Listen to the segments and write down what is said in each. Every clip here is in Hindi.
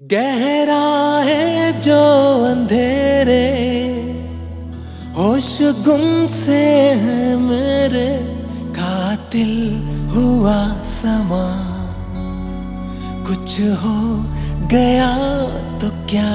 गहरा है जो अंधेरे, होश गुम से है मेरे कातिल हुआ समा। कुछ हो गया तो क्या?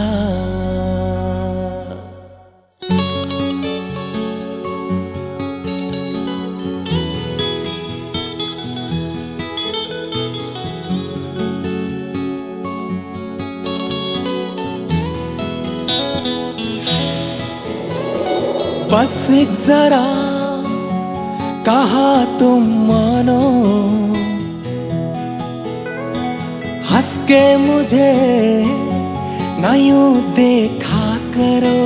बस एक जरा कहा तुम मानो। हंस के मुझे ना यूँ देखा करो।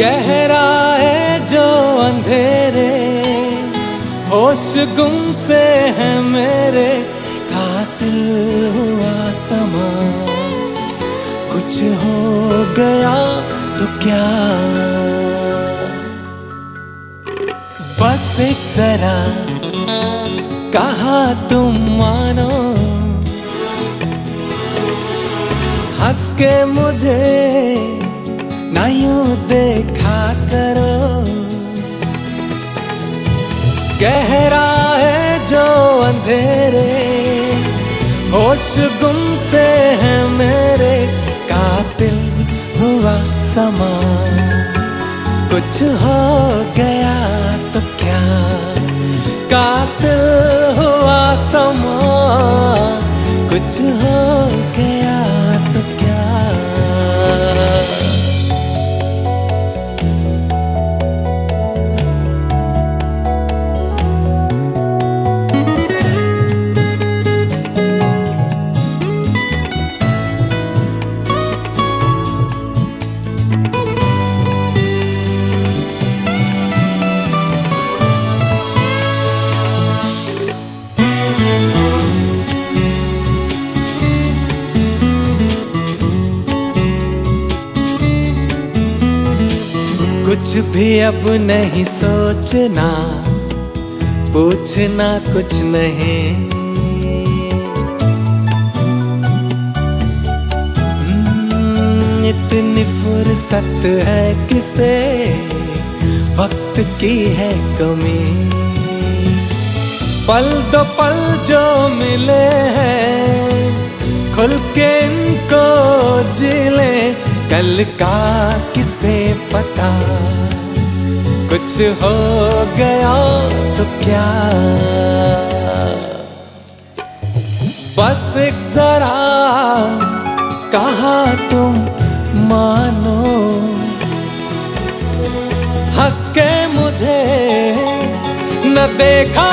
गहरा है जो अंधेरे, होश गुम से है मेरे। कातिल हुआ समा, कुछ हो गया तो क्या? बस एक जरा कहा तुम मानो। हंस के मुझे ना यूँ देखा करो। गहरा है जो अंधेरे, होश गुम समा। कुछ हो गया तो क्या? कातिल हुआ समा। कुछ हो कुछ भी अब नहीं सोचना पूछना कुछ नहीं। हम्म, इतनी फुर्सत है किसे? वक्त की है कमी। पल दो पल जो मिले हैं खुल के इनको ज़िले। कल का किसे पता? कुछ हो गया तो क्या? बस एक जरा कहा तुम मानो। हंस के मुझे न देखा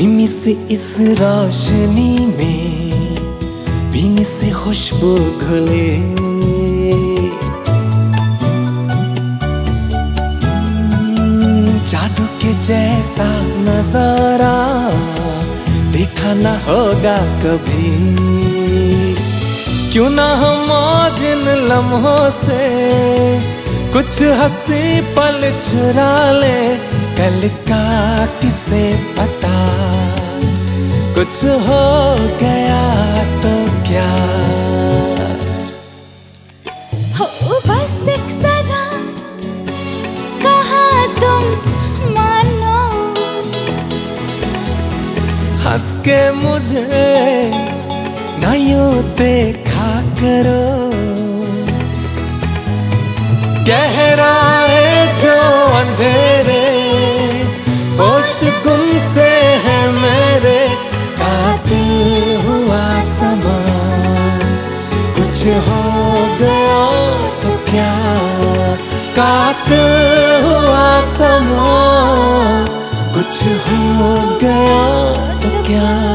धीमी से इस रोशनी में भीनी से खुशबू घुले। हम्म, जादू के जैसा नज़ारा देखा ना होगा कभी। क्यों ना हम आज इन लम्हों से कुछ हँसी पल चुरा ले कल का किसे पता? कुछ हो गया तो क्या? हो बस एक जरा कहा तुम मानो। हंस के मुझे ना यूँ देखा करो। गहरा हो गया तो क्या कातिल हुआ समा? कुछ हो गया तो क्या